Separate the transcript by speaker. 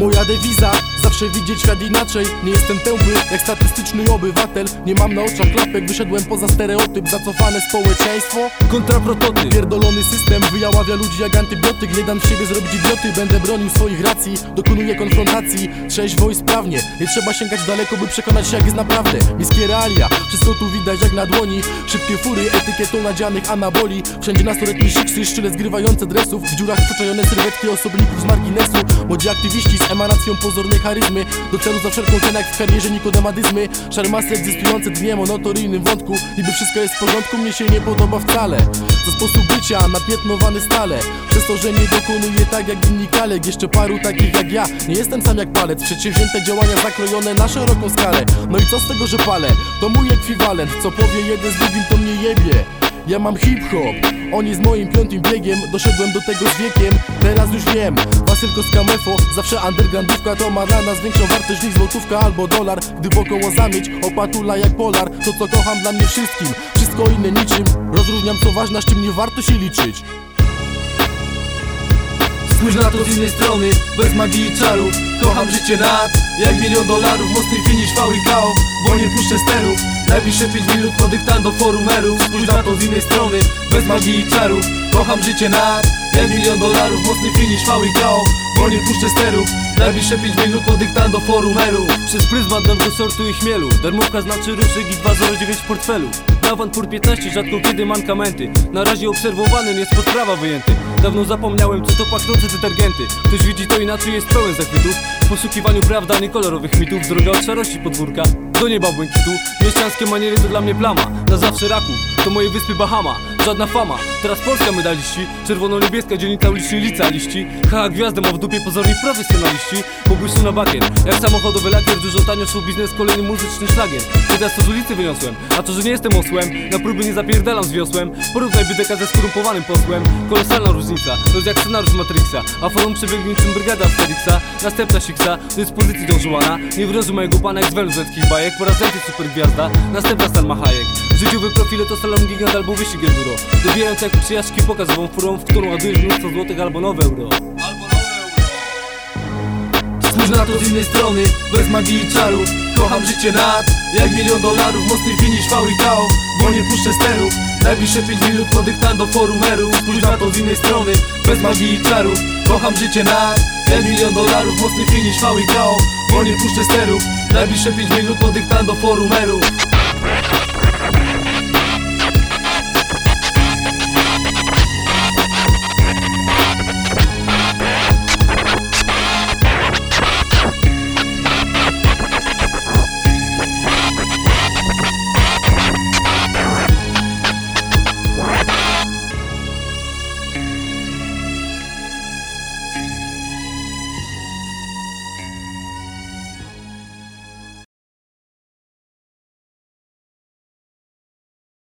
Speaker 1: Moja dewiza Zawsze widzieć świat inaczej. Nie jestem tępy jak statystyczny obywatel. Nie mam na oczach klapek Wyszedłem poza stereotyp Zacofane społeczeństwo.
Speaker 2: Kontraprototyp.
Speaker 1: Pierdolony system wyjaławia ludzi jak antybiotyk Nie dam z siebie zrobić idioty. Będę bronił swoich racji Dokonuję konfrontacji. Trzeźwo i sprawnie Nie trzeba sięgać daleko by przekonać się jak jest naprawdę. Niskie realia Wszystko tu widać jak na dłoni. Szybkie fury etykietą nadzianych anaboli. Wszędzie nastoletnie siksy Szczyle zgrywające dresów. W dziurach przyczajone sylwetki osobników z marginesu. Młodzi aktywiści z emanacją pozornej charyzmy. Do celu za wszelką cenę jak w karierze nikodemadyzmy. Szarmasy egzystujące dniem o wątku. Niby wszystko jest w porządku, mnie się nie podoba wcale. To sposób bycia, napiętnowany stale. Przez to, że nie dokonuję tak jak inni kalek Jeszcze paru takich jak ja. Nie jestem sam jak palec. Przedsięwzięte działania zakrojone na szeroką skalę. No i co z tego, że palę? To mój ekwiwalent. Co powie jeden z drugim to mnie jebie. Ja mam hip-hop, on jest moim piątym biegiem. Doszedłem do tego z wiekiem, teraz już wiem. Wasylko z Kamefo, zawsze undergroundówka To ma dla nas większą wartość niż złotówka albo dolar. Gdy wokoło zamieć, opatula jak polar To co kocham dla mnie wszystkim, wszystko inne niczym. Rozróżniam co ważne, z czym nie warto się liczyć
Speaker 2: Spójrz na to z innej strony, bez magii i czarów Kocham życie nad, jak milion dolarów. Mocny finish, faul i KO, bo nie puszczę sterów Najbliższe 5 minut po dyktando forumerów Spójrz na to z innej strony, bez magii i czarów Kocham życie nad, jak milion dolarów. Mocny finish, faul i KO, bo nie puszczę sterów Najbliższe 5 minut po dyktando forumerów
Speaker 3: Przez pryzmat nowego sortu i chmielu. Darmówka znaczy ruszyk i 209 w portfelu Awantur 15, rzadko kiedy mankamenty. Na razie obserwowany, nie spod prawa wyjęty. Dawno zapomniałem co to pachnące detergenty. Ktoś widzi to inaczej, jest pełen zachwytów. W poszukiwaniu prawda, nie kolorowych mitów. Droga od szarości podwórka. Do nieba błękitu. Mieszczanskie maniery to dla mnie plama. Na zawsze raków, to moje wyspy Bahama Żadna fama, teraz Polska medaliści Czerwono-niebieska dzielnica ulicznej licealiści. Haha gwiazdę ma w dupie pozorni profesjonaliści. Pobłyszczy na bakier, jak samochodowy lakier Dużo tanio show biznes, kolejny muzyczny szlagier. Teraz to z ulicy wyniosłem, a to, że nie jestem osłem Na próby nie zapierdalam z wiosłem. Porównaj bydeka ze skorumpowanym posłem. Kolosalna różnica, to jest jak scenariusz Matrixa. A forum przebiegnie niczym brygada Asterixa Następna siksa, dyspozycji Don Juana. Nie wyrozu mojego pana jak z rzadkich bajek Po raz super gwiazda, następna Salma Hayek Życiowe profile to salon gigant albo wyścig enduro. Dobierając jak przyjaźni pokazową furą W którą ładujesz mnóstwo złotych albo nowe euro.
Speaker 2: Spójrz na to z innej strony, bez magii i czarów Kocham życie nad, jak milion dolarów. Mocny finish, faul i KO, bo nie puszczę sterów Najbliższe 5 minut po dyktando forumerów Spójrz na to z innej strony, bez magii i czarów Kocham życie nad, jak milion dolarów. Mocny finish, faul i KO, bo nie puszczę sterów Najbliższe 5 minut po dyktando forumerów